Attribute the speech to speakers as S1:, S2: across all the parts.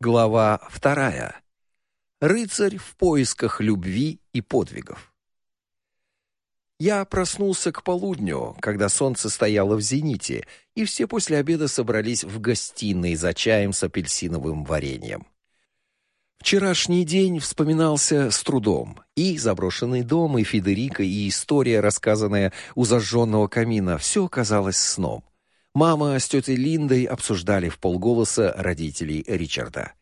S1: Глава вторая. Рыцарь в поисках любви и подвигов. Я проснулся к полудню, когда солнце стояло в зените, и все после обеда собрались в гостиной за чаем с апельсиновым вареньем. Вчерашний день вспоминался с трудом. И заброшенный дом, и Федерика, и история, рассказанная у зажженного камина, все казалось сном. Мама с тетей Линдой обсуждали в полголоса родителей Ричарда.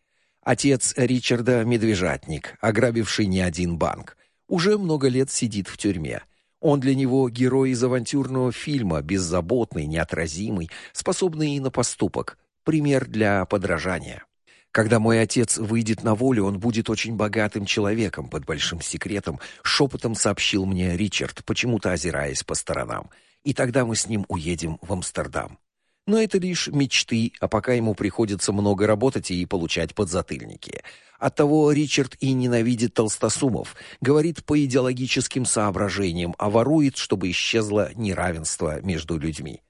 S1: Отец Ричарда медвежатник, ограбивший не один банк, уже много лет сидит в тюрьме. Он для него герой из авантюрного фильма, беззаботный, неотразимый, способный на поступок, пример для подражания. Когда мой отец выйдет на волю, он будет очень богатым человеком под большим секретом, шепотом сообщил мне Ричард, почему-то озираясь по сторонам. И тогда мы с ним уедем в Амстердам. Но это лишь мечты, а пока ему приходится много работать и получать подзатыльники. Оттого Ричард и ненавидит толстосумов, говорит по идеологическим соображениям, а ворует, чтобы исчезло неравенство между людьми.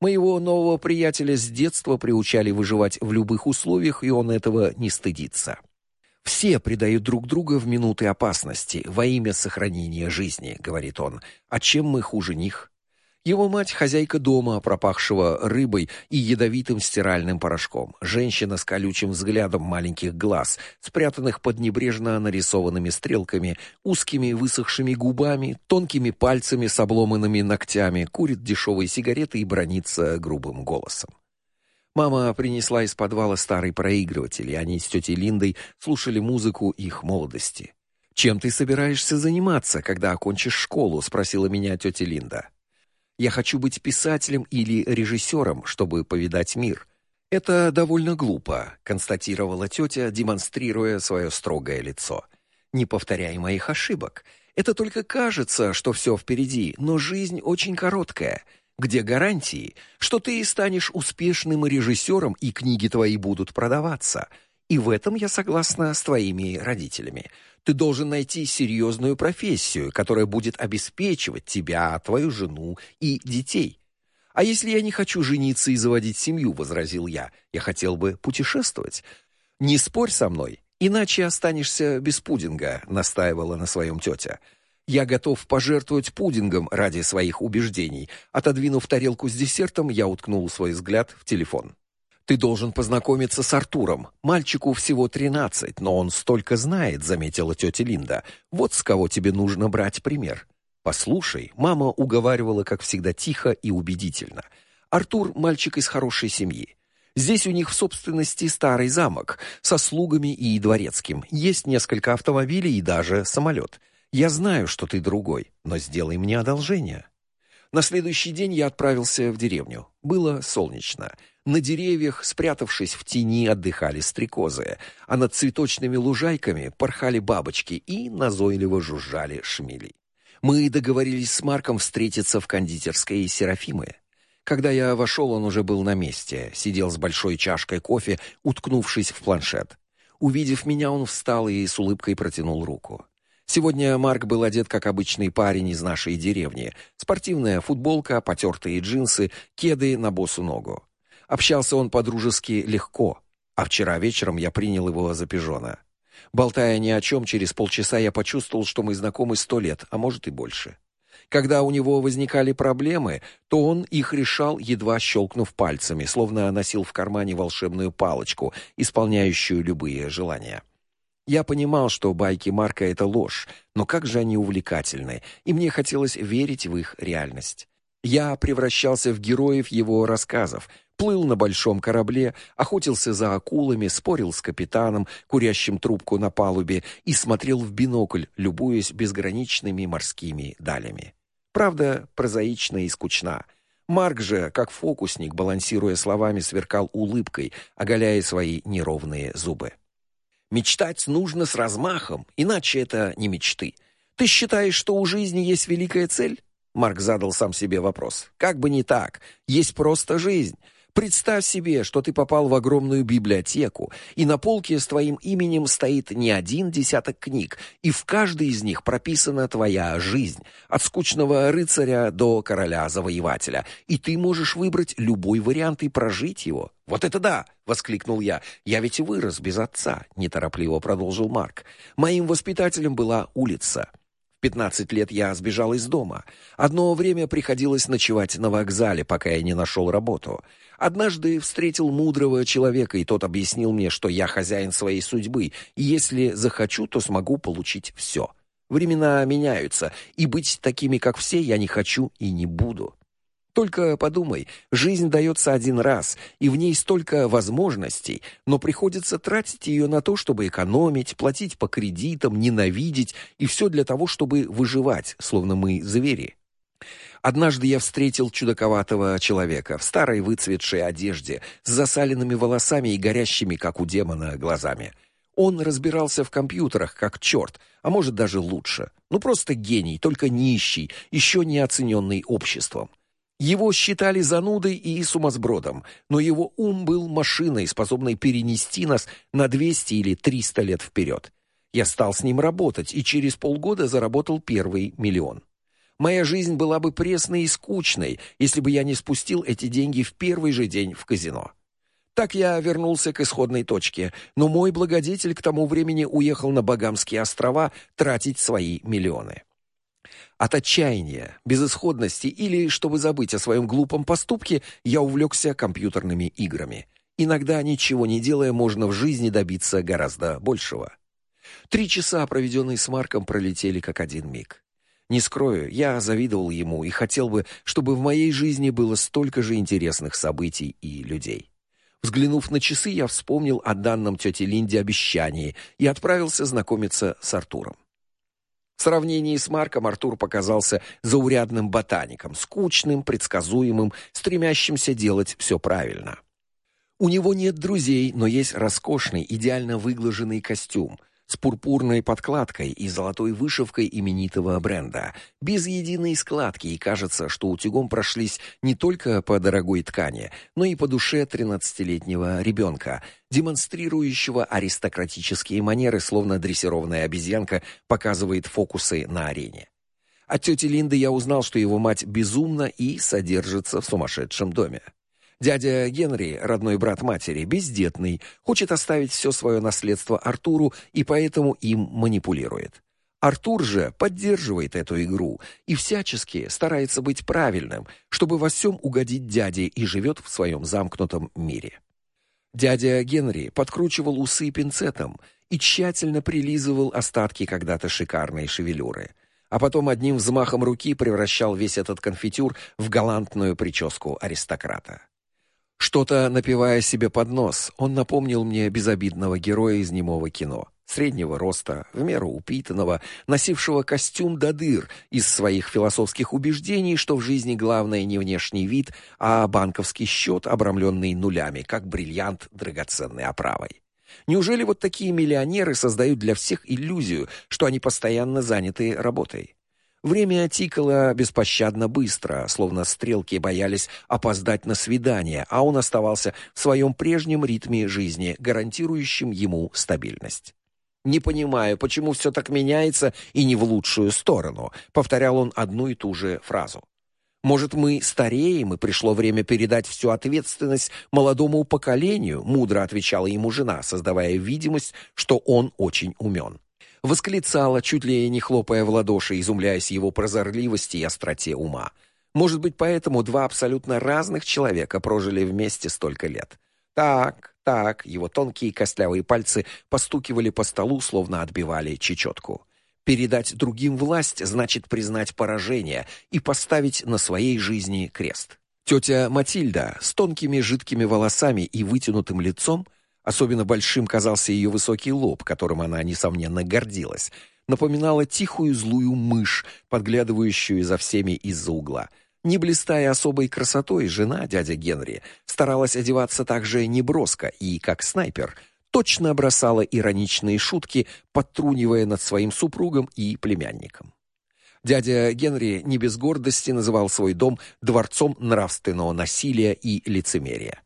S1: Моего нового приятеля с детства приучали выживать в любых условиях, и он этого не стыдится. Все предают друг друга в минуты опасности во имя сохранения жизни, говорит он. А чем мы хуже них? Его мать хозяйка дома, пропахшего рыбой и ядовитым стиральным порошком. Женщина с колючим взглядом маленьких глаз, спрятанных под небрежно нарисованными стрелками, узкими высохшими губами, тонкими пальцами с обломанными ногтями, курит дешевые сигареты и бронится грубым голосом. Мама принесла из подвала старый проигрыватель, и они с тетей Линдой слушали музыку их молодости. Чем ты собираешься заниматься, когда окончишь школу, спросила меня тетя Линда. Я хочу быть писателем или режиссером, чтобы повидать мир. Это довольно глупо, констатировала тетя, демонстрируя свое строгое лицо. Не повторяй моих ошибок. Это только кажется, что все впереди, но жизнь очень короткая. Где гарантии, что ты станешь успешным режиссером и книги твои будут продаваться? И в этом я согласна с твоими родителями. Ты должен найти серьезную профессию, которая будет обеспечивать тебя, твою жену и детей. А если я не хочу жениться и заводить семью, возразил я. Я хотел бы путешествовать. Не спорь со мной, иначе останешься без пудинга, настаивала на своем тетя. Я готов пожертвовать пудингом ради своих убеждений. Отодвинув тарелку с десертом, я уткнул свой взгляд в телефон. Ты должен познакомиться с Артуром. Мальчику всего тринадцать, но он столько знает, заметила тетя Линда. Вот с кого тебе нужно брать пример. Послушай, мама уговаривала, как всегда, тихо и убедительно. Артур мальчик из хорошей семьи. Здесь у них в собственности старый замок со слугами и дворецким. Есть несколько автомобилей и даже самолет. Я знаю, что ты другой, но сделай мне одолжение. На следующий день я отправился в деревню. Было солнечно. На деревьях, спрятавшись в тени, отдыхали стрекозы, а над цветочными лужайками порхали бабочки и назойливо жужжали шмели. Мы договорились с Марком встретиться в кондитерской Серафимы. Когда я вошел, он уже был на месте, сидел с большой чашкой кофе, уткнувшись в планшет. Увидев меня, он встал и с улыбкой протянул руку. Сегодня Марк был одет как обычный парень из нашей деревни: спортивная футболка, потертые джинсы, кеды на босу ногу. Общался он по-дружески легко, а вчера вечером я принял его за пижона. Болтая ни о чем, через полчаса я почувствовал, что мы знакомы сто лет, а может и больше. Когда у него возникали проблемы, то он их решал, едва щелкнув пальцами, словно носил в кармане волшебную палочку, исполняющую любые желания. Я понимал, что байки Марка это ложь, но как же они увлекательны, и мне хотелось верить в их реальность. Я превращался в героев его рассказов, плыл на большом корабле, охотился за акулами, спорил с капитаном, курящим трубку на палубе, и смотрел в бинокль, любуясь безграничными морскими далями. Правда, прозаично и скучно. Марк же, как фокусник, балансируя словами, сверкал улыбкой, оголяя свои неровные зубы. Мечтать нужно с размахом, иначе это не мечты. Ты считаешь, что у жизни есть великая цель? Марк задал сам себе вопрос. Как бы не так. Есть просто жизнь. Представь себе, что ты попал в огромную библиотеку, и на полке с твоим именем стоит не один десяток книг, и в каждой из них прописана твоя жизнь, от скучного рыцаря до короля-завоевателя, и ты можешь выбрать любой вариант и прожить его. Вот это да, воскликнул я. Я ведь вырос без отца, неторопливо продолжил Марк. Моим воспитателем была улица. В 15 лет я сбежал из дома. Одно время приходилось ночевать на вокзале, пока я не нашел работу. Однажды встретил мудрого человека, и тот объяснил мне, что я хозяин своей судьбы, и если захочу, то смогу получить все. Времена меняются, и быть такими, как все, я не хочу и не буду. Только подумай, жизнь дается один раз, и в ней столько возможностей, но приходится тратить ее на то, чтобы экономить, платить по кредитам, ненавидеть, и все для того, чтобы выживать, словно мы звери. Однажды я встретил чудаковатого человека в старой выцветшей одежде, с засаленными волосами и горящими, как у демона, глазами. Он разбирался в компьютерах как черт, а может даже лучше. Ну просто гений, только нищий, еще не оцененный обществом. Его считали занудой и сумасбродом, но его ум был машиной, способной перенести нас на 200 или 300 лет вперед. Я стал с ним работать и через полгода заработал первый миллион. Моя жизнь была бы пресной и скучной, если бы я не спустил эти деньги в первый же день в казино. Так я вернулся к исходной точке, но мой благодетель к тому времени уехал на Багамские острова тратить свои миллионы. От отчаяния, безысходности или чтобы забыть о своем глупом поступке, я увлекся компьютерными играми. Иногда ничего не делая, можно в жизни добиться гораздо большего. Три часа, проведенные с Марком, пролетели как один миг. Не скрою, я завидовал ему и хотел бы, чтобы в моей жизни было столько же интересных событий и людей. Взглянув на часы, я вспомнил о данном тете Линде обещании и отправился знакомиться с Артуром. В сравнении с Марком Артур показался заурядным ботаником, скучным, предсказуемым, стремящимся делать все правильно. У него нет друзей, но есть роскошный, идеально выглаженный костюм, с пурпурной подкладкой и золотой вышивкой именитого бренда, без единой складки, и кажется, что утюгом прошлись не только по дорогой ткани, но и по душе тринадцатилетнего ребенка, демонстрирующего аристократические манеры, словно дрессированная обезьянка показывает фокусы на арене. От тети Линды я узнал, что его мать безумна и содержится в сумасшедшем доме. Дядя Генри, родной брат матери, бездетный, хочет оставить все свое наследство Артуру и поэтому им манипулирует. Артур же поддерживает эту игру и всячески старается быть правильным, чтобы во всем угодить дяде и живет в своем замкнутом мире. Дядя Генри подкручивал усы пинцетом и тщательно прилизывал остатки когда-то шикарной шевелюры, а потом одним взмахом руки превращал весь этот конфитюр в галантную прическу аристократа. Что-то напивая себе под нос, он напомнил мне безобидного героя из немого кино, среднего роста, в меру упитанного, носившего костюм до дыр из своих философских убеждений, что в жизни главное не внешний вид, а банковский счет, обрамленный нулями, как бриллиант драгоценной оправой. Неужели вот такие миллионеры создают для всех иллюзию, что они постоянно заняты работой? Время тикало беспощадно быстро, словно стрелки боялись опоздать на свидание, а он оставался в своем прежнем ритме жизни, гарантирующем ему стабильность. «Не понимаю, почему все так меняется и не в лучшую сторону», — повторял он одну и ту же фразу. «Может, мы стареем, и пришло время передать всю ответственность молодому поколению?» — мудро отвечала ему жена, создавая видимость, что он очень умен восклицала, чуть ли не хлопая в ладоши, изумляясь его прозорливости и остроте ума. Может быть, поэтому два абсолютно разных человека прожили вместе столько лет. Так, так, его тонкие костлявые пальцы постукивали по столу, словно отбивали чечетку. Передать другим власть значит признать поражение и поставить на своей жизни крест. Тетя Матильда с тонкими жидкими волосами и вытянутым лицом Особенно большим казался ее высокий лоб, которым она несомненно гордилась. Напоминала тихую злую мышь, подглядывающую за всеми из-за угла. Не блистая особой красотой, жена дядя Генри старалась одеваться так же неброско и, как снайпер, точно бросала ироничные шутки, подтрунивая над своим супругом и племянником. Дядя Генри не без гордости называл свой дом дворцом нравственного насилия и лицемерия.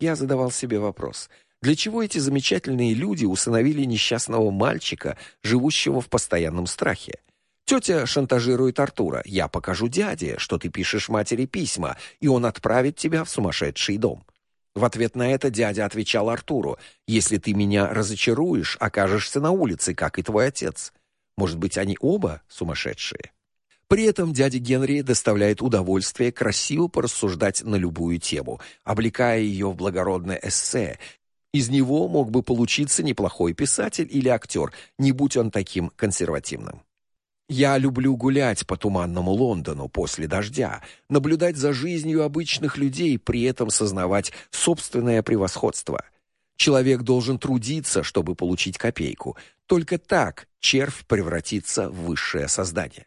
S1: Я задавал себе вопрос: для чего эти замечательные люди усыновили несчастного мальчика, живущего в постоянном страхе? Тетя шантажирует Артура: "Я покажу дяде, что ты пишешь матери письма, и он отправит тебя в сумасшедший дом". В ответ на это дядя отвечал Артуру: "Если ты меня разочаруешь, окажешься на улице, как и твой отец". Может быть, они оба сумасшедшие? При этом дядя Генри доставляет удовольствие красиво порассуждать на любую тему, облекая ее в благородное эссе. Из него мог бы получиться неплохой писатель или актер, не будь он таким консервативным. Я люблю гулять по туманному Лондону после дождя, наблюдать за жизнью обычных людей, при этом сознавать собственное превосходство. Человек должен трудиться, чтобы получить копейку. Только так червь превратится в высшее создание.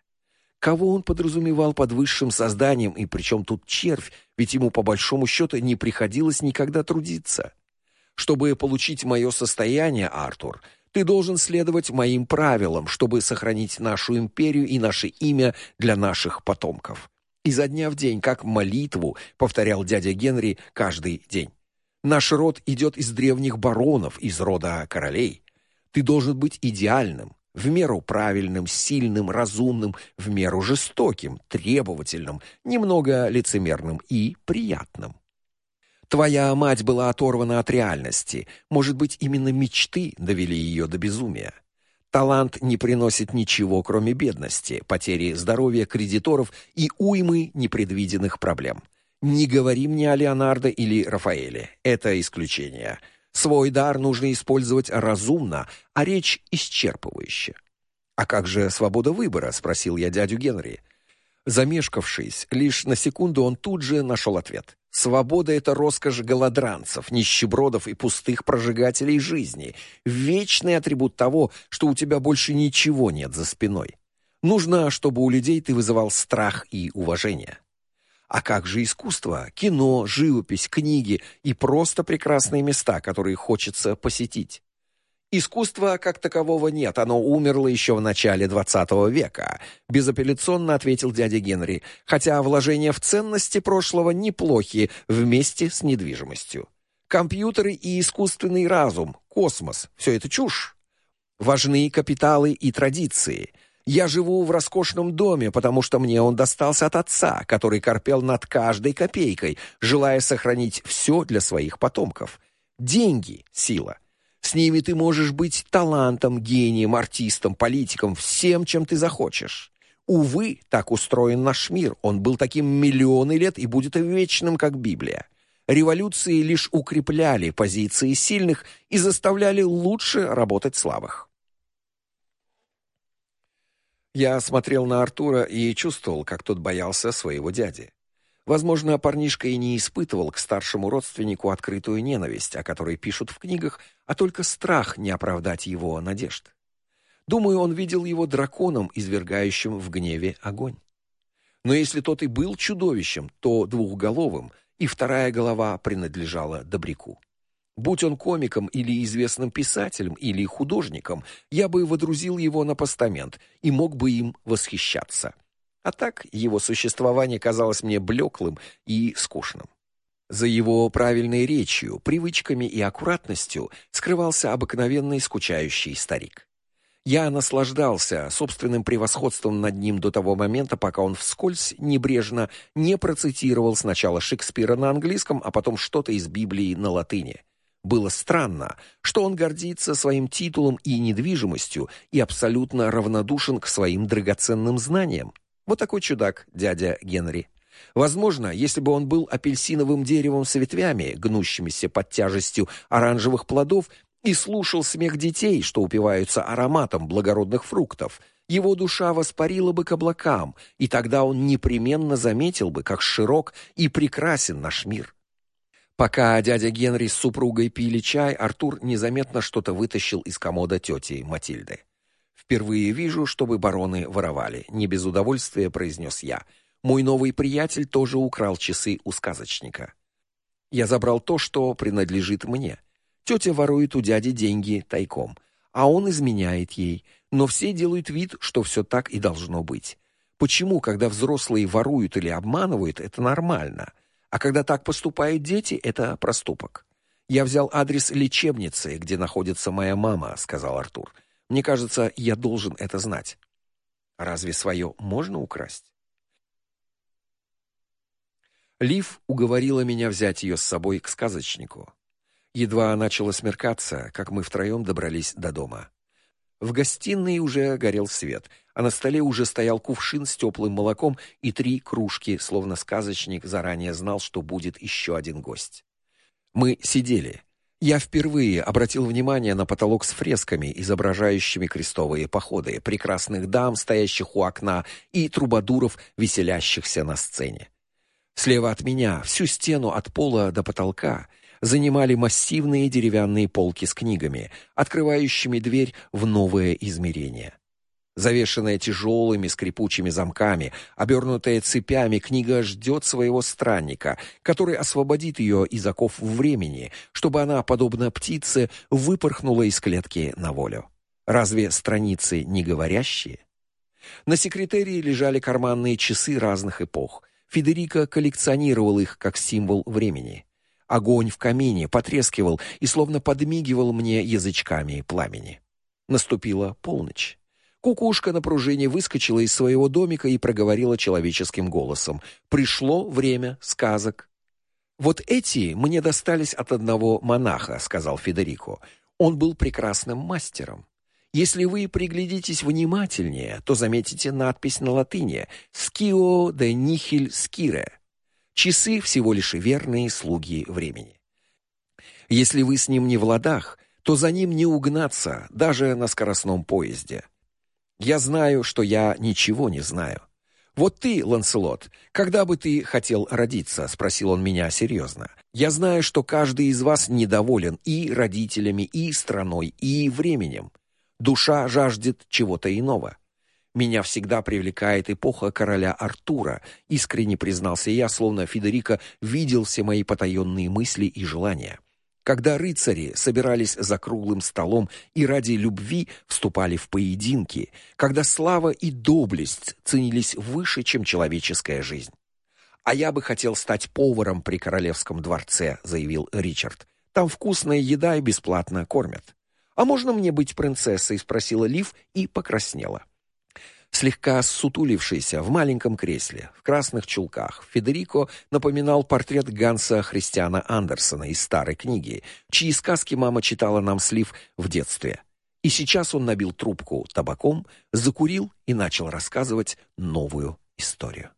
S1: Кого он подразумевал под высшим созданием, и причем тут червь, ведь ему по большому счету не приходилось никогда трудиться. Чтобы получить мое состояние, Артур, ты должен следовать моим правилам, чтобы сохранить нашу империю и наше имя для наших потомков. Изо дня в день, как молитву, повторял дядя Генри каждый день. Наш род идет из древних баронов, из рода королей. Ты должен быть идеальным, в меру правильным, сильным, разумным, в меру жестоким, требовательным, немного лицемерным и приятным. Твоя мать была оторвана от реальности. Может быть, именно мечты довели ее до безумия. Талант не приносит ничего, кроме бедности, потери здоровья кредиторов и уймы непредвиденных проблем. Не говори мне о Леонардо или Рафаэле. Это исключение. Свой дар нужно использовать разумно, а речь исчерпывающе. А как же свобода выбора, спросил я дядю Генри. Замешкавшись, лишь на секунду он тут же нашел ответ. Свобода это роскошь голодранцев, нищебродов и пустых прожигателей жизни, вечный атрибут того, что у тебя больше ничего нет за спиной. Нужно, чтобы у людей ты вызывал страх и уважение. А как же искусство, кино, живопись, книги и просто прекрасные места, которые хочется посетить? Искусства как такового нет, оно умерло еще в начале XX века, безапелляционно ответил дядя Генри, хотя вложения в ценности прошлого неплохи вместе с недвижимостью. Компьютеры и искусственный разум, космос все это чушь. Важны капиталы и традиции. Я живу в роскошном доме, потому что мне он достался от отца, который корпел над каждой копейкой, желая сохранить все для своих потомков. Деньги сила. С ними ты можешь быть талантом, гением, артистом, политиком, всем, чем ты захочешь. Увы, так устроен наш мир. Он был таким миллионы лет и будет вечным, как Библия. Революции лишь укрепляли позиции сильных и заставляли лучше работать слабых. Я смотрел на Артура и чувствовал, как тот боялся своего дяди. Возможно, парнишка и не испытывал к старшему родственнику открытую ненависть, о которой пишут в книгах, а только страх не оправдать его надежд. Думаю, он видел его драконом, извергающим в гневе огонь. Но если тот и был чудовищем, то двухголовым, и вторая голова принадлежала Добряку. Будь он комиком или известным писателем или художником, я бы водрузил его на постамент и мог бы им восхищаться. А так его существование казалось мне блеклым и скучным. За его правильной речью, привычками и аккуратностью скрывался обыкновенный скучающий старик. Я наслаждался собственным превосходством над ним до того момента, пока он вскользь небрежно не процитировал сначала Шекспира на английском, а потом что-то из Библии на латыни. Было странно, что он гордится своим титулом и недвижимостью и абсолютно равнодушен к своим драгоценным знаниям. Вот такой чудак дядя Генри. Возможно, если бы он был апельсиновым деревом с ветвями, гнущимися под тяжестью оранжевых плодов, и слушал смех детей, что упиваются ароматом благородных фруктов, его душа воспарила бы к облакам, и тогда он непременно заметил бы, как широк и прекрасен наш мир. Пока дядя Генри с супругой пили чай, Артур незаметно что-то вытащил из комода тети Матильды. Впервые вижу, чтобы бароны воровали, не без удовольствия произнес я. Мой новый приятель тоже украл часы у сказочника. Я забрал то, что принадлежит мне. Тетя ворует у дяди деньги тайком, а он изменяет ей, но все делают вид, что все так и должно быть. Почему, когда взрослые воруют или обманывают, это нормально, А когда так поступают дети, это проступок. Я взял адрес лечебницы, где находится моя мама, сказал Артур. Мне кажется, я должен это знать. Разве свое можно украсть? Лив уговорила меня взять ее с собой к сказочнику. Едва начало смеркаться, как мы втроем добрались до дома. В гостиной уже горел свет, а на столе уже стоял кувшин с теплым молоком и три кружки, словно сказочник заранее знал, что будет еще один гость. Мы сидели. Я впервые обратил внимание на потолок с фресками, изображающими крестовые походы, прекрасных дам, стоящих у окна, и трубадуров, веселящихся на сцене. Слева от меня, всю стену от пола до потолка, занимали массивные деревянные полки с книгами, открывающими дверь в новое измерение. Завешенная тяжелыми скрипучими замками, обернутая цепями, книга ждет своего странника, который освободит ее из оков времени, чтобы она, подобно птице, выпорхнула из клетки на волю. Разве страницы не говорящие? На секретерии лежали карманные часы разных эпох. Федерико коллекционировал их как символ времени. Огонь в камине потрескивал и словно подмигивал мне язычками пламени. Наступила полночь. Кукушка на пружине выскочила из своего домика и проговорила человеческим голосом: "Пришло время сказок". Вот эти мне достались от одного монаха, сказал Федерико. Он был прекрасным мастером. Если вы приглядитесь внимательнее, то заметите надпись на латыни: "Scio de nihil scire". Часы всего лишь верные слуги времени. Если вы с ним не в ладах, то за ним не угнаться даже на скоростном поезде. Я знаю, что я ничего не знаю. Вот ты, Ланселот, когда бы ты хотел родиться, спросил он меня серьезно. Я знаю, что каждый из вас недоволен и родителями, и страной, и временем. Душа жаждет чего-то иного. Меня всегда привлекает эпоха короля Артура, искренне признался я, словно Федерико видел все мои потаенные мысли и желания когда рыцари собирались за круглым столом и ради любви вступали в поединки, когда слава и доблесть ценились выше, чем человеческая жизнь. А я бы хотел стать поваром при королевском дворце, заявил Ричард. Там вкусная еда и бесплатно кормят. А можно мне быть принцессой, спросила Лив и покраснела слегка сутулившийся в маленьком кресле, в красных чулках. Федерико напоминал портрет Ганса Христиана Андерсена из старой книги, чьи сказки мама читала нам слив в детстве. И сейчас он набил трубку табаком, закурил и начал рассказывать новую историю.